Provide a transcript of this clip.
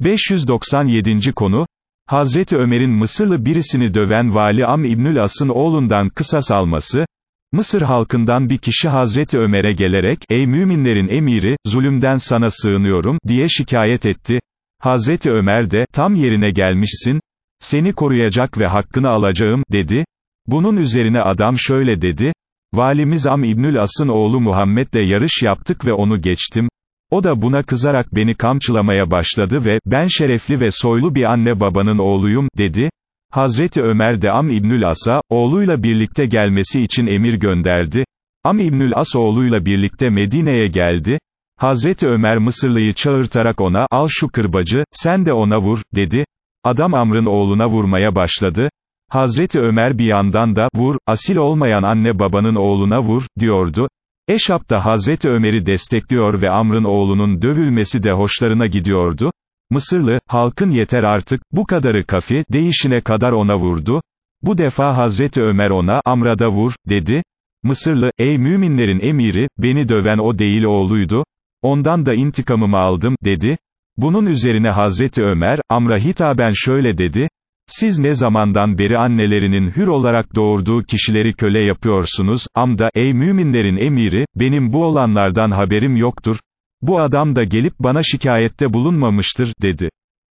597. konu, Hazreti Ömer'in Mısırlı birisini döven Vali Am İbnül As'ın oğlundan kısas alması, Mısır halkından bir kişi Hazreti Ömer'e gelerek, ey müminlerin emiri, zulümden sana sığınıyorum, diye şikayet etti. Hazreti Ömer de, tam yerine gelmişsin, seni koruyacak ve hakkını alacağım, dedi. Bunun üzerine adam şöyle dedi, Valimiz Am İbnül As'ın oğlu Muhammed'le yarış yaptık ve onu geçtim. O da buna kızarak beni kamçılamaya başladı ve, ben şerefli ve soylu bir anne babanın oğluyum, dedi. Hazreti Ömer de Am İbnül As'a, oğluyla birlikte gelmesi için emir gönderdi. Am İbnül As oğluyla birlikte Medine'ye geldi. Hazreti Ömer Mısırlıyı çağırtarak ona, al şu kırbacı, sen de ona vur, dedi. Adam Amr'ın oğluna vurmaya başladı. Hazreti Ömer bir yandan da, vur, asil olmayan anne babanın oğluna vur, diyordu. Eşap da Hazreti Ömer'i destekliyor ve Amr'ın oğlunun dövülmesi de hoşlarına gidiyordu. Mısırlı, halkın yeter artık, bu kadarı kafi, değişine kadar ona vurdu. Bu defa Hazreti Ömer ona, Amr'a da vur, dedi. Mısırlı, ey müminlerin emiri, beni döven o değil oğluydu. Ondan da intikamımı aldım, dedi. Bunun üzerine Hazreti Ömer, Amr'a hitaben şöyle dedi, siz ne zamandan beri annelerinin hür olarak doğurduğu kişileri köle yapıyorsunuz, amda, ey müminlerin emiri, benim bu olanlardan haberim yoktur, bu adam da gelip bana şikayette bulunmamıştır, dedi.